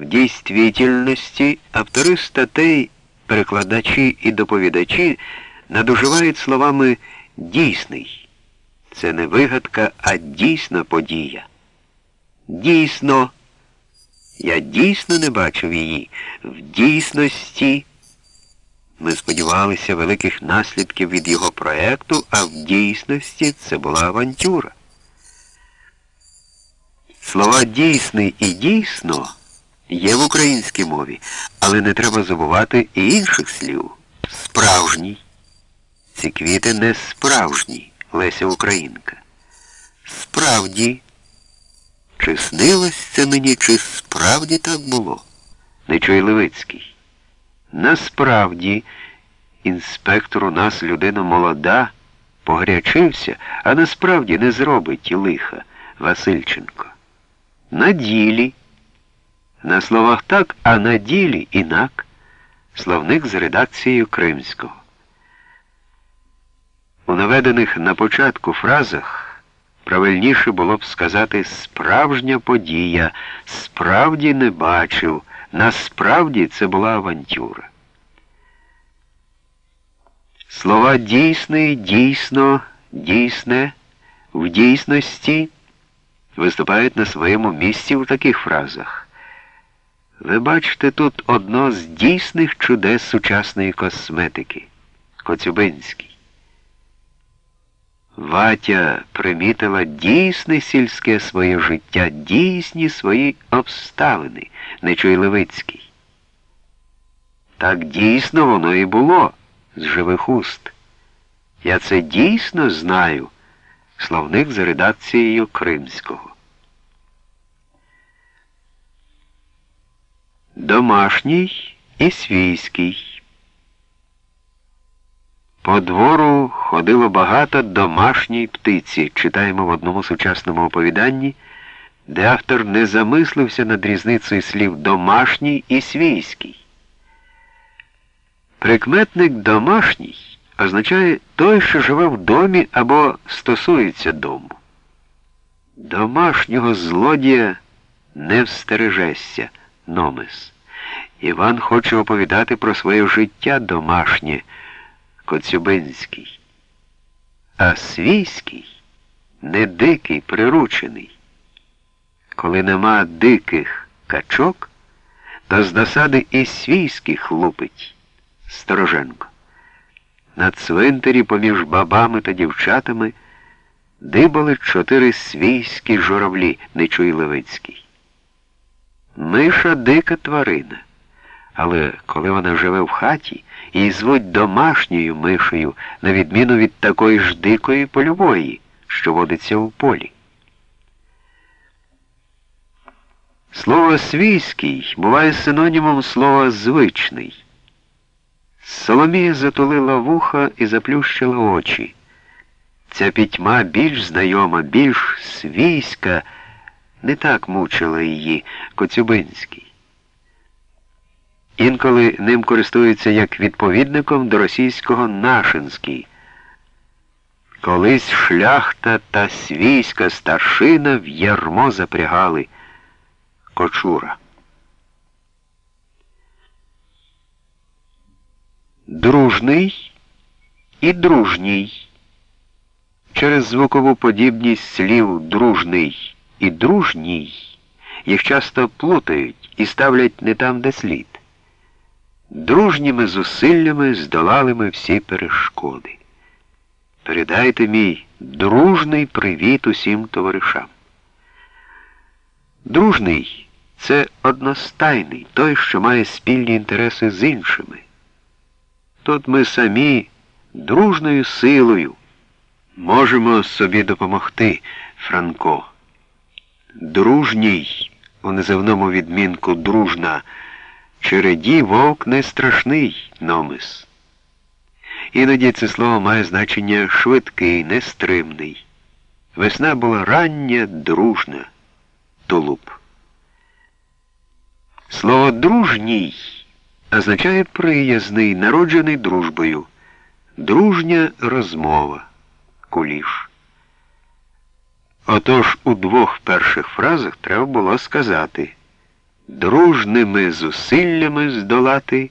В дійствительності автори статей, перекладачі і доповідачі надуживають словами дійсний. Це не вигадка, а дійсна подія. Дійсно, я дійсно не бачив її. В дійсності ми сподівалися великих наслідків від його проекту, а в дійсності це була авантюра. Слова дійсний і дійсно є в українській мові, але не треба забувати і інших слів. Справжній. Ці квіти не справжні, Леся Українка. Справді. Чи снилось це мені, чи справді так було? Нечуй Левицький. Насправді, інспектор у нас людина молода, погрячився, а насправді не зробить лиха Васильченко. На ділі. На словах так, а на ділі інак. Словник з редакцією Кримського. У наведених на початку фразах правильніше було б сказати справжня подія, справді не бачив, насправді це була авантюра. Слова дійсний, дійсно, дійсне, в дійсності виступають на своєму місці в таких фразах. Ви бачите тут одно з дійсних чудес сучасної косметики Коцюбинський. Ватя примітила дійсне сільське своє життя, дійсні свої обставини, Нечуй Левицький. Так дійсно воно і було з живих уст. Я це дійсно знаю, словник за редакцією Кримського. Домашній і свійський. По двору ходило багато домашньої птиці, читаємо в одному сучасному оповіданні, де автор не замислився над різницею слів домашній і свійський. Прикметник домашній означає той, що живе в домі або стосується дому. Домашнього злодія не встережешся, номес. Іван хоче оповідати про своє життя домашнє. Коцюбинський, а свійський не дикий, приручений. Коли нема диких качок, то з досади і свійських лупить Стороженко. На цвинтарі поміж бабами та дівчатами дибали чотири свійські журавлі, Нечуй Левицький. Миша дика тварина. Але коли вона живе в хаті, її звуть домашньою мишею, на відміну від такої ж дикої польової, що водиться в полі. Слово свійський буває синонімом слова звичний. Соломія затулила вуха і заплющила очі. Ця пітьма більш знайома, більш свійська, не так мучила її Коцюбинський. Інколи ним користуються як відповідником до російського нашинський. Колись шляхта та свійська старшина в ярмо запрягали кочура. Дружний і дружній. Через звукову подібність слів дружний і дружній їх часто плутають і ставлять не там, де слід. Дружніми зусиллями здолали ми всі перешкоди. Передайте мій дружний привіт усім товаришам. Дружний це одностайний, той, що має спільні інтереси з іншими. Тут ми самі дружною силою можемо собі допомогти, Франко. Дружній у неземному відмінку дружна. Череді вовк не страшний номис. Іноді це слово має значення швидкий, нестримний. Весна була рання, дружна, тулуб. Слово дружній означає приязний, народжений дружбою, дружня розмова, куліш. Отож у двох перших фразах треба було сказати дружними зусиллями здолати